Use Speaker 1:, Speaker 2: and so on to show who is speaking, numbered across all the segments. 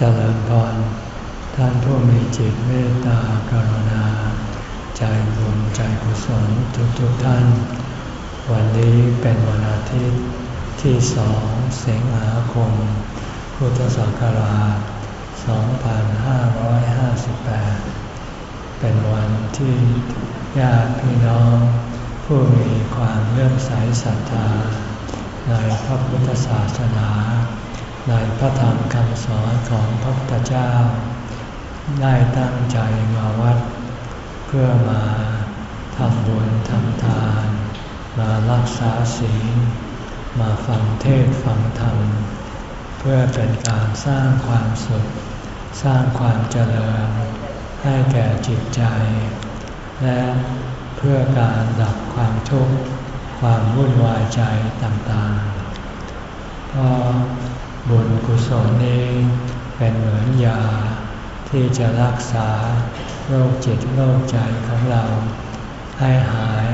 Speaker 1: เจริญพร ท่านผู้มีจิตเมตตากรุณา ใจบุญใจกุศลทุกทุกท่าน วันนี้เป็นวันอาทิตย์ที่สองสิงหาคม พุทธศักราช 2558 เป็นวันที่ญาติพี่น้อง ผู้มีความเลื่อมใสศรัทธา ในพระพุทธศาสนา ในพระธรรมคำสอนของพระพุทธเจ้า ได้ตั้งใจมาวัด เพื่อมาทำบุญทำทาน มารักษาศีล มาฟังเทศฟังธรรม เพื่อเป็นการสร้างความสุข สร้างความเจริญ ให้แก่จิตใจ และเพื่อการดับความทุกข์ความวุ่นวายใจต่างๆ เพราะ บุญกุศลนี้เป็นเหมือนยาที่จะรักษาโรคจิตโรคใจของเรา ให้หาย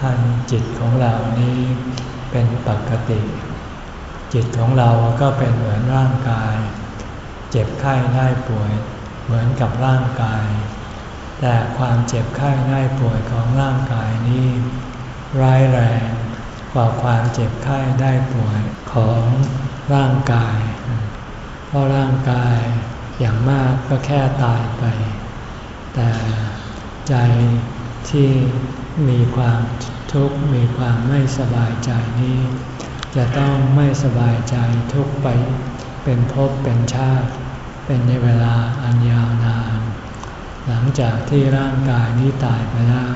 Speaker 1: ให้จิตของเรานี้เป็นปกติ จิตของเราก็เป็นเหมือนร่างกาย เจ็บไข้ได้ป่วยเหมือนกับร่างกาย แต่ความเจ็บไข้ได้ป่วยของร่างกายนี้ ร้ายแรงกว่าความเจ็บไข้ได้ป่วยของ ร่างกาย เพราะร่างกายอย่างมากก็แค่ตายไป แต่ใจที่มีความทุกข์มีความไม่สบายใจนี้ จะต้องไม่สบายใจทุกไป เป็นภพเป็นชาติ เป็นในเวลาอันยาวนาน หลังจากที่ร่างกายนี้ตายไปแล้ว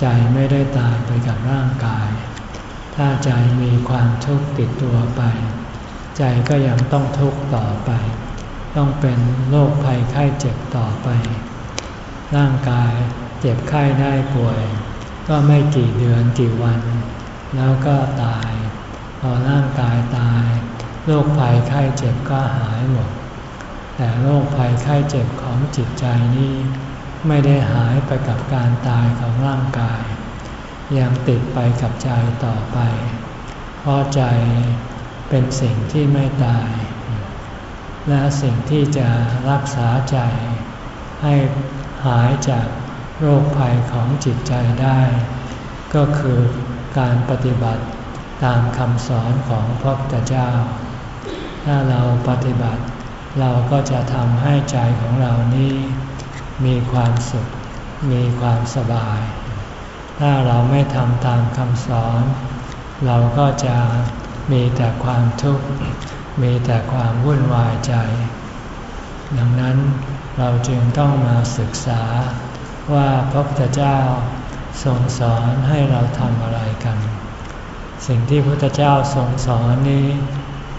Speaker 1: ใจไม่ได้ตายไปกับร่างกาย ถ้าใจมีความทุกข์ติดตัวไป ใจก็ยังต้องทุกข์ต่อไป ต้องเป็นโรคภัยไข้เจ็บต่อไป ร่างกายเจ็บไข้ได้ป่วย ก็ไม่กี่เดือนกี่วัน แล้วก็ตาย พอร่างกายตายโรคภัยไข้เจ็บก็หายหมด แต่โรคภัยไข้เจ็บของจิตใจนี้ ไม่ได้หายไปกับการตายของร่างกาย ยังติดไปกับใจต่อไป เพราะใจ เป็นสิ่งที่ไม่ตาย และสิ่งที่จะรักษาใจ ให้หายจากโรคภัยของจิตใจได้ ก็คือการปฏิบัติตามคำสอนของพระพุทธเจ้า ถ้าเราปฏิบัติ เราก็จะทำให้ใจของเรานี้ มีความสุข มีความสบาย ถ้าเราไม่ทำตามคำสอน เราก็จะ มีแต่ความทุกข์ มีแต่ความวุ่นวายใจ ดังนั้นเราจึงต้องมาศึกษาว่าพระพุทธเจ้าทรงสอนให้เราทำอะไรกัน สิ่งที่พระพุทธเจ้าทรงสอนนี้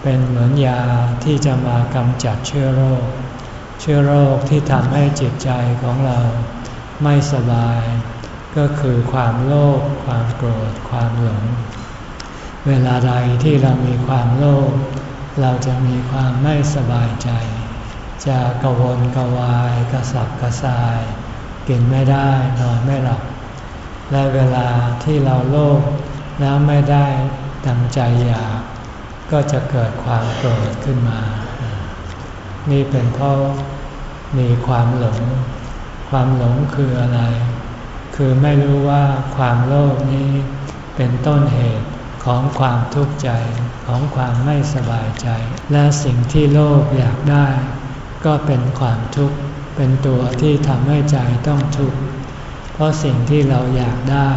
Speaker 1: เป็นเหมือนยาที่จะมากำจัดเชื้อโรค เชื้อโรคที่ทำให้จิตใจของเราไม่สบาย ก็คือความโลภความโกรธความหลง เวลาใดที่เรามีความโลภเราจะมีความไม่สบายใจ จะกวนกวายกระสับกระส่าย กินไม่ได้นอนไม่หลับ และเวลาที่เราโลภแล้วไม่ได้ดังใจอยาก ก็จะเกิดความโกรธขึ้นมา นี่เป็นเพราะมีความหลง ความหลงคืออะไร คือไม่รู้ว่าความโลภนี้เป็นต้นเหตุ ของความทุกข์ใจของความไม่สบายใจ และสิ่งที่โลภอยากได้ ก็เป็นความทุกข์เป็นตัวที่ทำให้ใจต้องทุกข์เพราะสิ่งที่เราอยากได้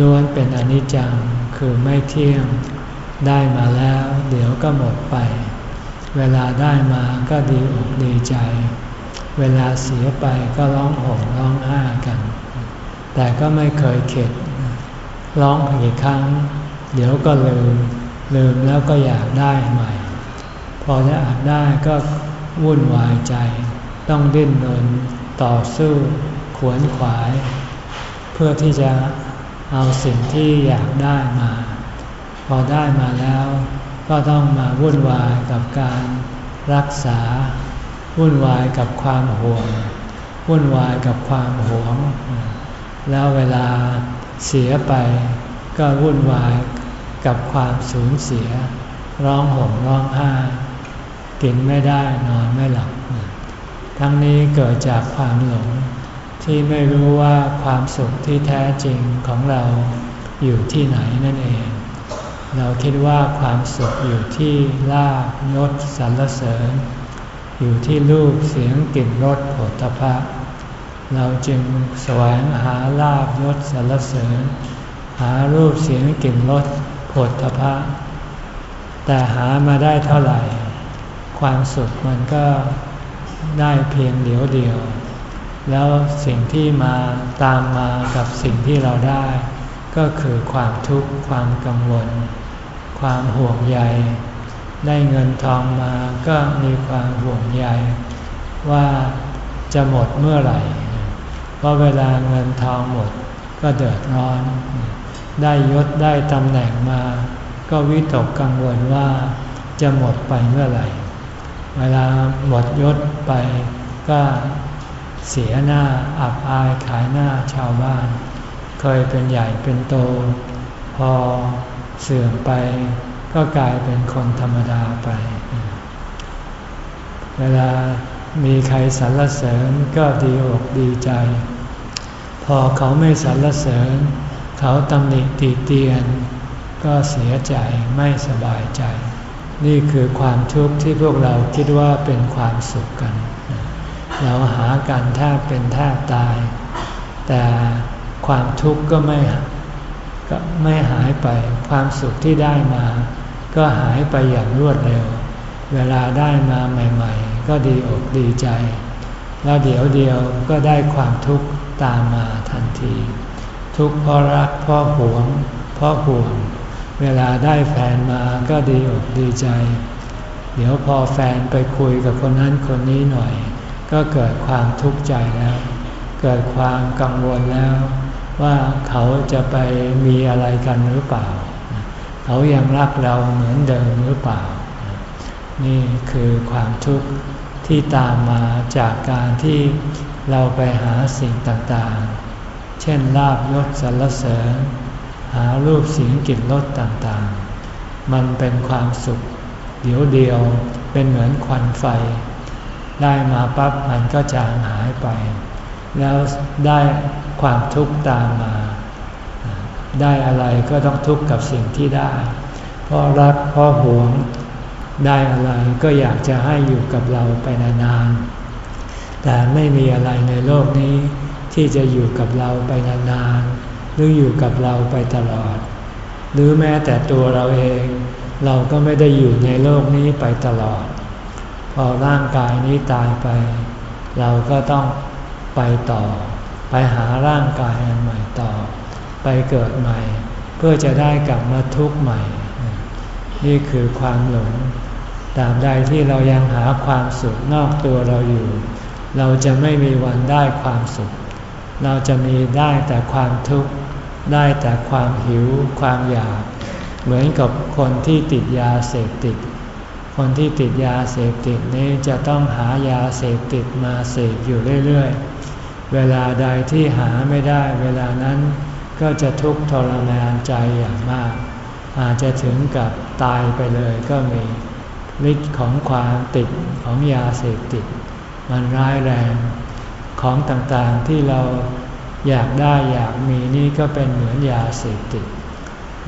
Speaker 1: ล้วนเป็นอนิจจังคือไม่เที่ยง ได้มาแล้ว เดี๋ยวก็หมดไป เวลาได้มาก็ดีอกดีใจ เวลาเสียไปก็ร้องห่มร้องไห้กัน แต่ก็ไม่เคยเข็ดร้องอีกครั้ง เดี๋ยวก็ลืมลืมแล้วก็อยากได้ใหม่ พอจะอาจได้ก็วุ่นวายใจ ต้องดิ้นรนต่อสู้ขวนขวาย เพื่อที่จะเอาสิ่งที่อยากได้มา พอได้มาแล้วก็ต้องมาวุ่นวายกับการรักษา วุ่นวายกับความห่วง วุ่นวายกับความหวง แล้วเวลาเสียไปก็วุ่นวาย กับความสูญเสีย ร้องห่มร้องไห้กินไม่ได้นอนไม่หลับ ทั้งนี้เกิดจากความหลงที่ไม่รู้ว่าความสุขที่แท้จริงของเราอยู่ที่ไหนนั่นเอง เราคิดว่าความสุขอยู่ที่ลาบยศสรรเสริญ อยู่ที่รูปเสียงกลิ่นรสผลตภะเราจึงแสวงหาลาบยศสรรเสริญ หารูปเสียงกลิ่นรส ผลตภะแต่หามาได้เท่าไหร่ ความสุขมันก็ได้เพียงเดียวเดียว แล้วสิ่งที่มาตามมากับสิ่งที่เราได้ ก็คือความทุกข์ความกังวล ความห่วงใย ได้เงินทองมาก็มีความห่วงใย ว่าจะหมดเมื่อไหร่ เพราะเวลาเงินทองหมดก็เดือดร้อน ได้ยศได้ตำแหน่งมา ก็วิตกกังวลว่าจะหมดไปเมื่อไหร่ เวลาหมดยศไปก็เสียหน้าอับอายขายหน้าชาวบ้าน เคยเป็นใหญ่เป็นโต พอเสื่อมไป ก็กลายเป็นคนธรรมดาไป เวลามีใครสรรเสริญก็ดีอกดีใจ พอเขาไม่สรรเสริญ เขาตำหนิตีเตียน ก็เสียใจไม่สบายใจ นี่คือความทุกข์ที่พวกเราคิดว่าเป็นความสุขกัน เราหากันแทบเป็นแทบตาย แต่ความทุกข์ก็ไม่ก็ไม่หายไป ความสุขที่ได้มา ก็หายไปอย่างรวดเร็ว เวลาได้มาใหม่ ๆ ก็ดีอกดีใจ แล้วเดี๋ยวเดียวก็ได้ความทุกข์ตามมาทันที ทุกข์เพราะรักเพราะหวง เพราะห่วง เวลาได้แฟนมาก็ดีอกดีใจ เดี๋ยวพอแฟนไปคุยกับคนนั้นคนนี้หน่อย ก็เกิดความทุกข์ใจแล้ว เกิดความกังวลแล้ว ว่าเขาจะไปมีอะไรกันหรือเปล่า เขายังรักเราเหมือนเดิมหรือเปล่า นี่คือความทุกข์ที่ตามมาจากการที่เราไปหาสิ่งต่างๆ เช่นลาบยศสรรเสริญ หารูปเสียงกลิ่นรสต่างๆ มันเป็นความสุข เดียวเดียวเป็นเหมือนควันไฟ ได้มาปั๊บมันก็จางหายไป แล้วได้ความทุกข์ตามมา ได้อะไรก็ต้องทุกข์กับสิ่งที่ได้ เพราะรักเพราะหวง ได้อะไรก็อยากจะให้อยู่กับเราไปนานๆแต่ไม่มีอะไรในโลกนี้ ที่จะอยู่กับเราไปนานๆ หรืออยู่กับเราไปตลอด หรือแม้แต่ตัวเราเอง เราก็ไม่ได้อยู่ในโลกนี้ไปตลอด พอร่างกายนี้ตายไป เราก็ต้องไปต่อ ไปหาร่างกายอันใหม่ต่อ ไปเกิดใหม่ เพื่อจะได้กลับมาทุกข์ใหม่ นี่คือความหลงตาบใดที่เรายังหาความสุขนอกตัวเราอยู่ เราจะไม่มีวันได้ความสุข เราจะมีได้แต่ความทุกข์ ได้แต่ความหิว ความอยาก เหมือนกับคนที่ติดยาเสพติด คนที่ติดยาเสพติดนี้จะต้องหายาเสพติดมาเสพอยู่เรื่อยๆ เวลาใดที่หาไม่ได้ เวลานั้นก็จะทุกข์ทรมานใจอย่างมาก อาจจะถึงกับตายไปเลยก็มีฤทธิ์ของความติดของยาเสพติด มันร้ายแรง ของต่างๆที่เราอยากได้อยากมีนี่ก็เป็นเหมือนยาเสพติด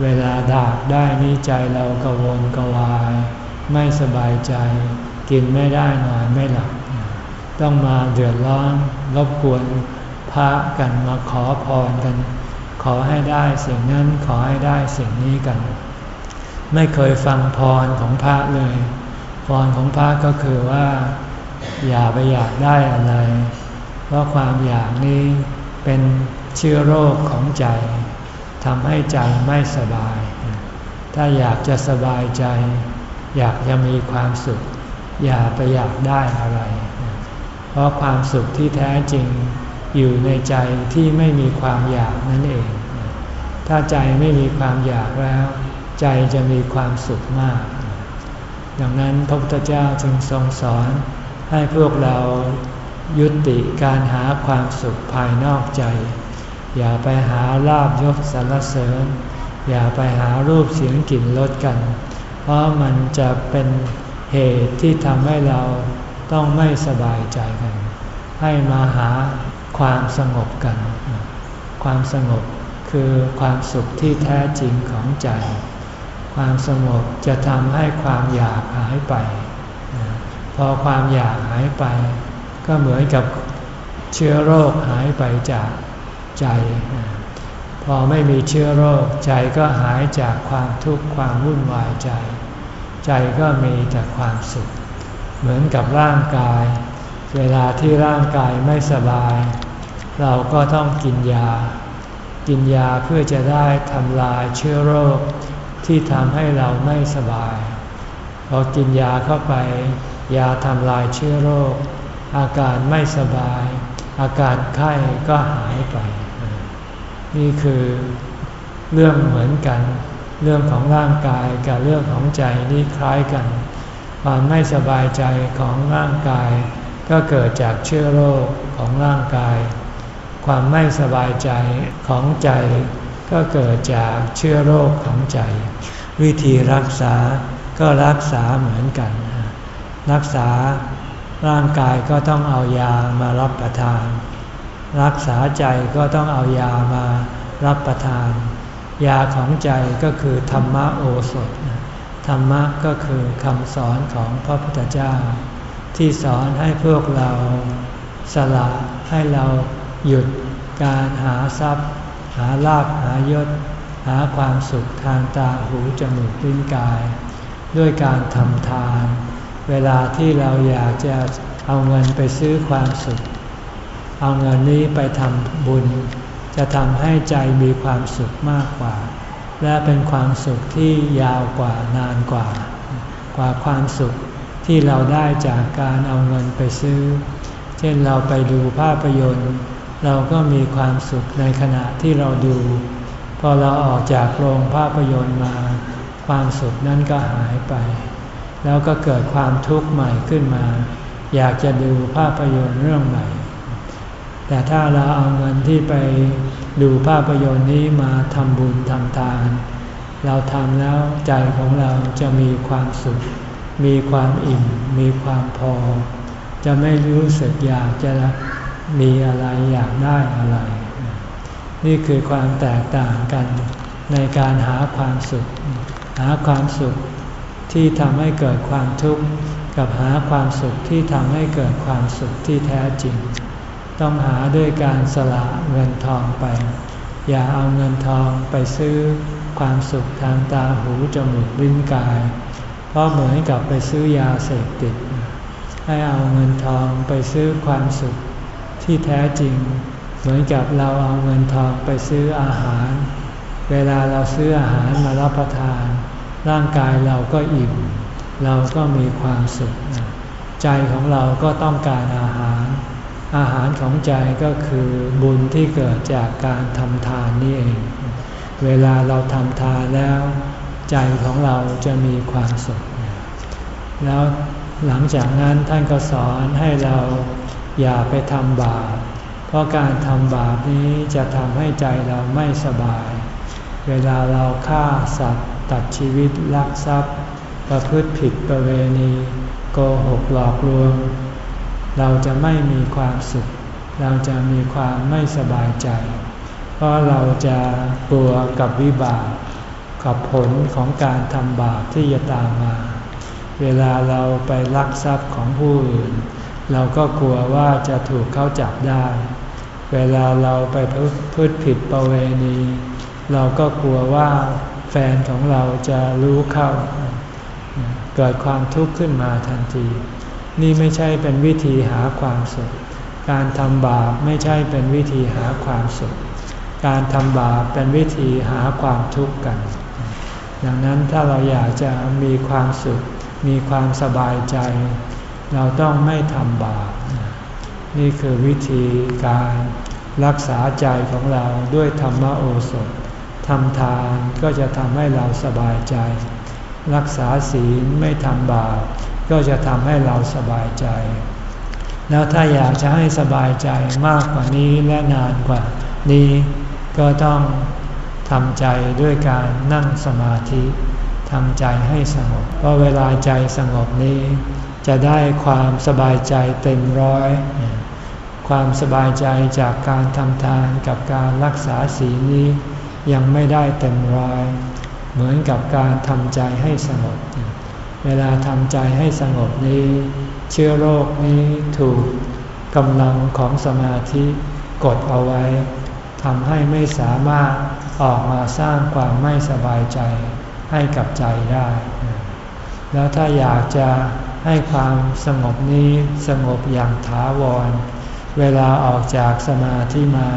Speaker 1: เวลาดากได้นี่ใจเรากระวนกระวาย ไม่สบายใจ กินไม่ได้นอนไม่หลับ ต้องมาเดือดร้อนรบกวนพระกันมาขอพรกัน ขอให้ได้สิ่งนั้นขอให้ได้สิ่งนี้กัน ไม่เคยฟังพรของพระเลย พรของพระก็คือว่า อย่าไปอยากได้อะไร เพราะความอยากนี้เป็นเชื้อโรคของใจทำให้ใจไม่สบาย ถ้าอยากจะสบายใจ อยากจะมีความสุข อย่าไปอยากได้อะไร เพราะความสุขที่แท้จริงอยู่ในใจที่ไม่มีความอยากนั่นเอง ถ้าใจไม่มีความอยากแล้ว ใจจะมีความสุขมาก ดังนั้นพระพุทธเจ้าจึงทรงสอนให้พวกเรา ยุติการหาความสุขภายนอกใจ อย่าไปหาลาบยศสรรเสริญ อย่าไปหารูปเสียงกลิ่นรสกัน เพราะมันจะเป็นเหตุที่ทำให้เราต้องไม่สบายใจกัน ให้มาหาความสงบกัน ความสงบคือความสุขที่แท้จริงของใจ ความสงบจะทำให้ความอยากหายไป พอความอยากหายไป ก็เหมือนกับเชื้อโรคหายไปจากใจ พอไม่มีเชื้อโรคใจก็หายจากความทุกข์ความวุ่นวายใจ ใจก็มีแต่ความสุข เหมือนกับร่างกาย เวลาที่ร่างกายไม่สบาย เราก็ต้องกินยา กินยาเพื่อจะได้ทำลายเชื้อโรคที่ทำให้เราไม่สบาย พอกินยาเข้าไป ยาทำลายเชื้อโรค อาการไม่สบาย อาการไข้ก็หายไป นี่คือเรื่องเหมือนกัน เรื่องของร่างกายกับเรื่องของใจนี่คล้ายกัน ความไม่สบายใจของร่างกาย ก็เกิดจากเชื้อโรคของร่างกาย ความไม่สบายใจของใจ ก็เกิดจากเชื้อโรคของใจ วิธีรักษาก็รักษาเหมือนกัน รักษา ร่างกายก็ต้องเอายามารับประทาน รักษาใจก็ต้องเอายามารับประทาน ยาของใจก็คือธรรมโอสถ ธรรมะก็คือคำสอนของพระพุทธเจ้า ที่สอนให้พวกเราสละให้เราหยุดการหาทรัพย์ หาลาภหายศ หาความสุขทางตาหูจมูกลิ้นกาย ด้วยการทำทาน เวลาที่เราอยากจะเอาเงินไปซื้อความสุข เอาเงินนี้ไปทำบุญ จะทำให้ใจมีความสุขมากกว่า และเป็นความสุขที่ยาวกว่านานกว่า กว่าความสุขที่เราได้จากการเอาเงินไปซื้อ เช่นเราไปดูภาพยนตร์ เราก็มีความสุขในขณะที่เราดู พอเราออกจากโรงภาพยนตร์มา ความสุขนั้นก็หายไป แล้วก็เกิดความทุกข์ใหม่ขึ้นมา อยากจะดูภาพยนตร์เรื่องใหม่ แต่ถ้าเราเอาเงินที่ไปดูภาพยนตร์นี้มาทำบุญทำทาน เราทำแล้วใจของเราจะมีความสุข มีความอิ่ม มีความพอ จะไม่รู้สึกอยากจะมีอะไรอยากได้อะไร นี่คือความแตกต่างกันในการหาความสุข หาความสุข ที่ทำให้เกิดความทุกข์กับหาความสุขที่ทำให้เกิดความสุขที่แท้จริง ต้องหาด้วยการสละเงินทองไป อย่าเอาเงินทองไปซื้อความสุขทางตาหูจมูกลิ้นกาย เพราะเหมือนกับไปซื้อยาเสพติด ให้เอาเงินทองไปซื้อความสุขที่แท้จริง เหมือนกับเราเอาเงินทองไปซื้ออาหาร เวลาเราซื้ออาหารมารับประทาน ร่างกายเราก็อิ่ม เราก็มีความสุข ใจของเราก็ต้องการอาหาร อาหารของใจก็คือบุญที่เกิดจากการทำทานนี่เอง เวลาเราทำทานแล้ว ใจของเราจะมีความสุข แล้วหลังจากนั้นท่านก็สอนให้เราอย่าไปทำบาป เพราะการทำบาปนี้จะทำให้ใจเราไม่สบาย เวลาเราฆ่าสัตว์ ตัดชีวิตลักทรัพย์ ประพฤติผิดประเวณี โกหกหลอกลวง เราจะไม่มีความสุข เราจะมีความไม่สบายใจ เพราะเราจะกลัวกับวิบากกับผลของการทำบาปที่จะตามมา เวลาเราไปลักทรัพย์ของผู้อื่น เราก็กลัวว่าจะถูกเขาจับได้ เวลาเราไปพูดผิดประเวณี เราก็กลัวว่า แฟนของเราจะรู้เข้า เกิดความทุกข์ขึ้นมาทันที นี่ไม่ใช่เป็นวิธีหาความสุข การทำบาปไม่ใช่เป็นวิธีหาความสุข การทำบาปเป็นวิธีหาความทุกข์กัน ดังนั้นถ้าเราอยากจะมีความสุข มีความสบายใจ เราต้องไม่ทำบาป นี่คือวิธีการรักษาใจของเราด้วยธรรมโอสถ ทำทานก็จะทำให้เราสบายใจ รักษาศีลไม่ทำบาปก็จะทำให้เราสบายใจ แล้วถ้าอยากจะให้สบายใจมากกว่านี้และนานกว่านี้ก็ต้องทำใจด้วยการนั่งสมาธิทำใจให้สงบ เพราะเวลาใจสงบนี้ จะได้ความสบายใจเต็มร้อย ความสบายใจจากการทำทานกับการรักษาศีลนี้ ยังไม่ได้เต็มร้อย เหมือนกับการทำใจให้สงบ เวลาทำใจให้สงบนี้ เชื้อโรคนี้ถูกกำลังของสมาธิกดเอาไว้ทำให้ไม่สามารถออกมาสร้างความไม่สบายใจให้กับใจได้ แล้วถ้าอยากจะให้ความสงบนี้สงบอย่างถาวร เวลาออกจากสมาธิมา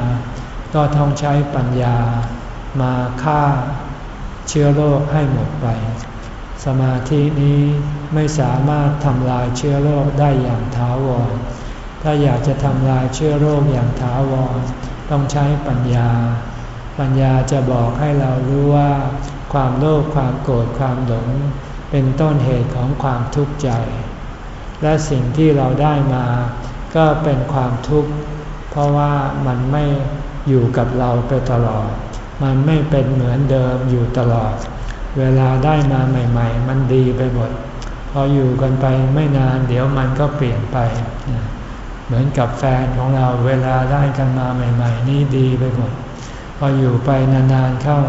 Speaker 1: ก็ต้องใช้ปัญญา มาฆ่าเชื้อโรคให้หมดไป สมาธินี้ไม่สามารถทำลายเชื้อโรคได้อย่างถาวร ถ้าอยากจะทำลายเชื้อโรคอย่างถาวร ต้องใช้ปัญญา ปัญญาจะบอกให้เรารู้ว่า ความโลภความโกรธความหลง เป็นต้นเหตุของความทุกข์ใจ และสิ่งที่เราได้มา ก็เป็นความทุกข์เพราะว่ามันไม่อยู่กับเราไปตลอด มันไม่เป็นเหมือนเดิมอยู่ตลอด เวลาได้มาใหม่ ๆ มันดีไปหมด พออยู่กันไปไม่นานเดี๋ยวมันก็เปลี่ยนไป เหมือนกับแฟนของเราเวลาได้กันมาใหม่ ๆ นี่ดีไปหมด พออยู่ไปนานๆเข้า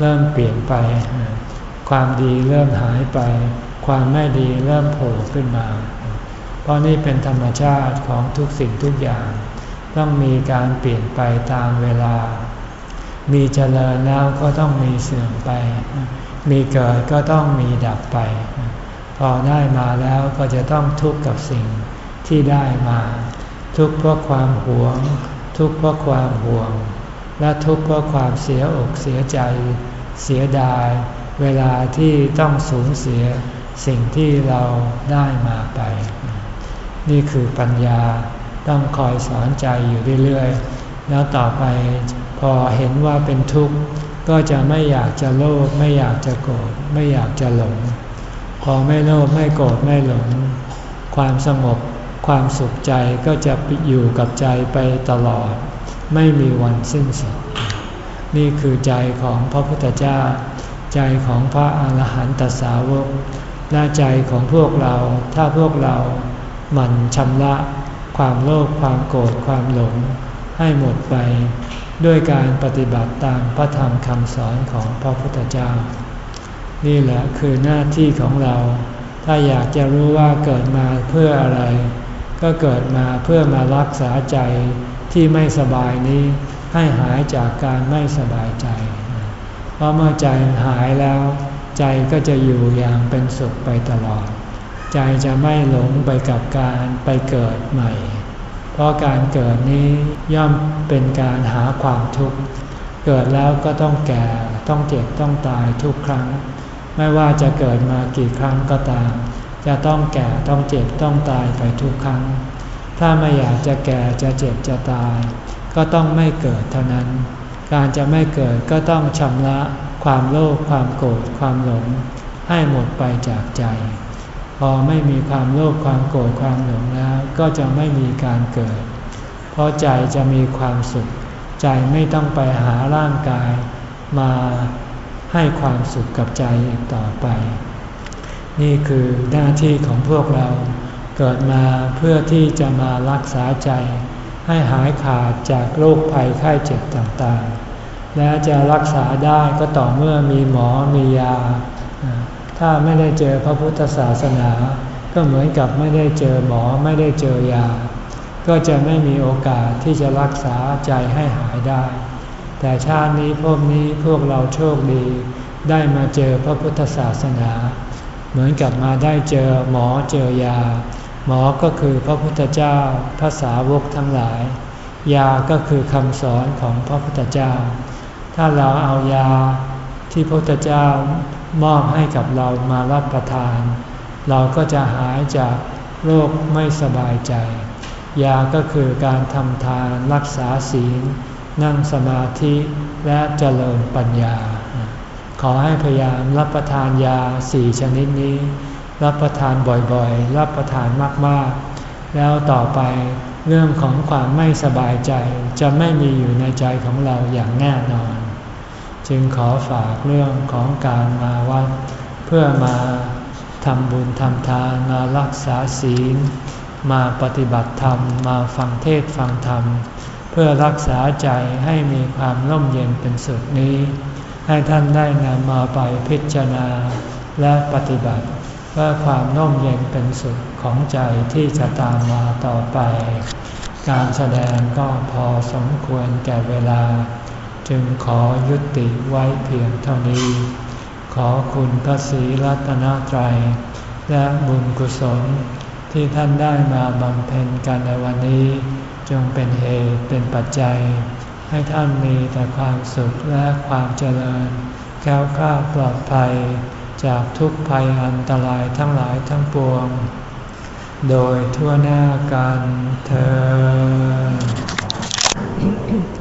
Speaker 1: เริ่มเปลี่ยนไป ความดีเริ่มหายไป ความไม่ดีเริ่มโผล่ขึ้นมา เพราะนี่เป็นธรรมชาติของทุกสิ่งทุกอย่าง ต้องมีการเปลี่ยนไปตามเวลา มีเจริญแล้วก็ต้องมีเสื่อมไป มีเกิดก็ต้องมีดับไป พอได้มาแล้วก็จะต้องทุกข์กับสิ่งที่ได้มา ทุกข์เพราะความหวง ทุกข์เพราะความห่วง และทุกข์เพราะความเสียอกเสียใจ เสียดาย เวลาที่ต้องสูญเสียสิ่งที่เราได้มาไป นี่คือปัญญาต้องคอยสอนใจอยู่เรื่อยๆ แล้วต่อไป พอเห็นว่าเป็นทุกข์ก็จะไม่อยากจะโลภไม่อยากจะโกรธไม่อยากจะหลง พอไม่โลภไม่โกรธไม่หลง ความสงบความสุขใจก็จะอยู่กับใจไปตลอด ไม่มีวันสิ้นสุด นี่คือใจของพระพุทธเจ้า ใจของพระอาหารหันตสาวกและใจของพวกเราถ้าพวกเราหมั่นชำระ ความโลภความโกรธความหลง ให้หมดไป ด้วยการปฏิบัติตามพระธรรมคำสอนของพระพุทธเจ้า นี่แหละคือหน้าที่ของเรา ถ้าอยากจะรู้ว่าเกิดมาเพื่ออะไร ก็เกิดมาเพื่อมารักษาใจที่ไม่สบายนี้ให้หายจากการไม่สบายใจ เพราะเมื่อใจหายแล้ว ใจก็จะอยู่อย่างเป็นสุขไปตลอด ใจจะไม่หลงไปกับการไปเกิดใหม่ เพราะการเกิดนี้ย่อมเป็นการหาความทุกข์ เกิดแล้วก็ต้องแก่ ต้องเจ็บ ต้องตายทุกครั้ง ไม่ว่าจะเกิดมากี่ครั้งก็ตาม จะต้องแก่ ต้องเจ็บ ต้องตายไปทุกครั้ง ถ้าไม่อยากจะแก่ จะเจ็บ จะตาย ก็ต้องไม่เกิดเท่านั้น การจะไม่เกิดก็ต้องชำระความโลภ ความโกรธ ความหลง ให้หมดไปจากใจ พอไม่มีความโลภความโกรธความหลงแล้ว ก็จะไม่มีการเกิด เพราะใจจะมีความสุข ใจไม่ต้องไปหาร่างกายมาให้ความสุขกับใจอีกต่อไป นี่คือหน้าที่ของพวกเราเกิดมาเพื่อที่จะมารักษาใจ ให้หายขาดจากโรคภัยไข้เจ็บต่างๆ และจะรักษาได้ก็ต่อเมื่อมีหมอมียา ถ้าไม่ได้เจอพระพุทธศาสนา ก็เหมือนกับไม่ได้เจอหมอไม่ได้เจอยา ก็จะไม่มีโอกาสที่จะรักษาใจให้หายได้ แต่ชาตินี้พวกนี้พวกเราโชคดี ได้มาเจอพระพุทธศาสนา เหมือนกับมาได้เจอหมอเจอยา หมอก็คือพระพุทธเจ้าภาษาวกทั้งหลาย ยาก็คือคำสอนของพระพุทธเจ้า ถ้าเราเอายาที่พระพุทธเจ้า มอบให้กับเรามารับประทาน เราก็จะหายจากโรคไม่สบายใจ ยาก็คือการทำทานรักษาศีล นั่งสมาธิและเจริญปัญญา ขอให้พยายามรับประทานยาสี่ชนิดนี้ รับประทานบ่อยๆ รับประทานมากๆ แล้วต่อไปเรื่องของความไม่สบายใจจะไม่มีอยู่ในใจของเราอย่างแน่นอน จึงขอฝากเรื่องของการมาวัด เพื่อมาทำบุญทำทานมารักษาศีล มาปฏิบัติธรรม มาฟังเทศฟังธรรม เพื่อรักษาใจให้มีความร่มเย็นเป็นสุดนี้ ให้ท่านได้นำมาไปพิจารณาและปฏิบัติเพื่อความร่มเย็นเป็นสุดของใจที่จะตามมาต่อไป การแสดงก็พอสมควรแก่เวลา จึงขอยุติไว้เพียงเท่านี้ ขอคุณพระศรีรัตนตรัย และบุญกุศลที่ท่านได้มาบำเพ็ญกันในวันนี้ จงเป็นเหตุเป็นปัจจัย ให้ท่านมีแต่ความสุขและความเจริญแค้วคลาปลอดภัย จากทุกภัยอันตรายทั้งหลายทั้งปวง โดยทั่วหน้ากันเธอ